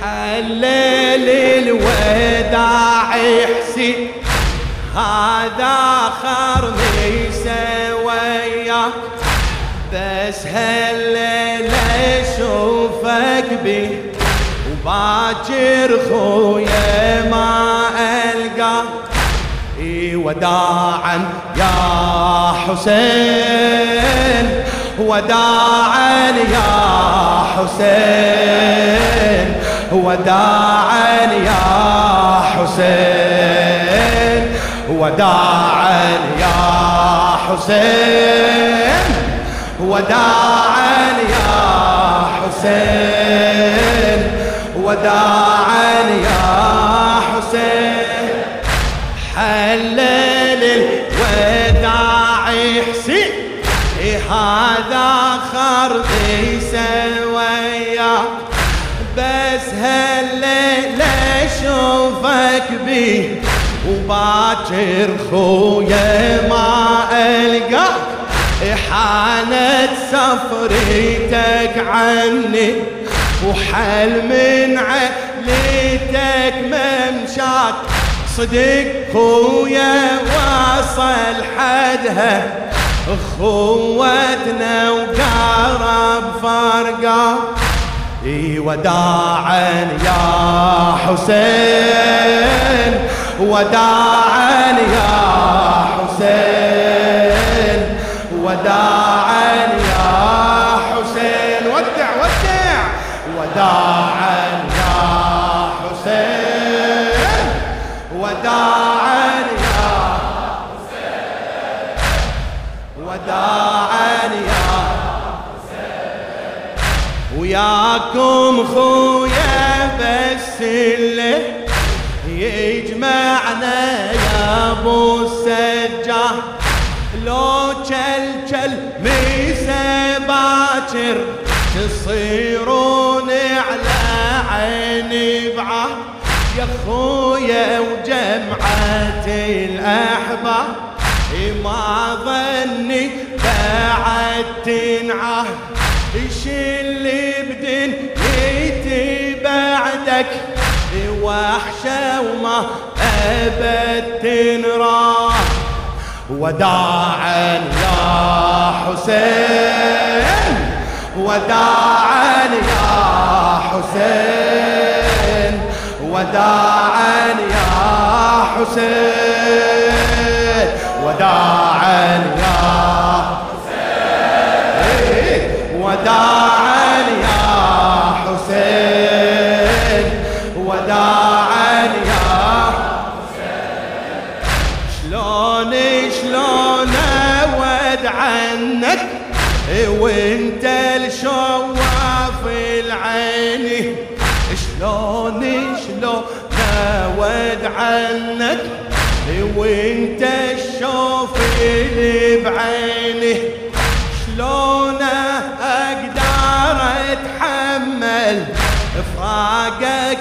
حلل الوداع حسين هذا خرني سوياك بس هالليلة أشوفك بي وباكر خويا ما ألقى. وداعا يا حسين. وداعا يا حسين. وداعا يا حسين. وداعا يا حسين. وداعا يا حسين. وداعا يا حسين. حلل هذا خرطي سويا بس هالليلة أشوفك بيه وباكر خويا ما القاك حانت سفريتك عني وحل من عليتك ممشاك. صدق خويا واصل حدها. اخوتنا وقارب فرقه إي وداعا يا حسين وداعا يا حسين وداعا يا حسين. ودع ودع. وداعا يا حسين وداعا وداعا يا وياكم خويا بس اللي يجمعنا يا ابو السجاه لو جل جل ميسى باكر تصيرون على عيني بعه يا خويا وجمعة الأحباب. ما ظني بعد تنعه. إيش اللي بدن بعدك؟ وحشة وما أبد تنراه. وداعا يا حسين. وداعا يا حسين. وداعا يا حسين. وداعا يا حسين. وداعا يا حسين. وداعا يا شلون شلون اود عنك وانت الشواف العيني. شلون شلون اود عنك وانت الشوف اللي بعيني شلون أقدر أتحمل فراقك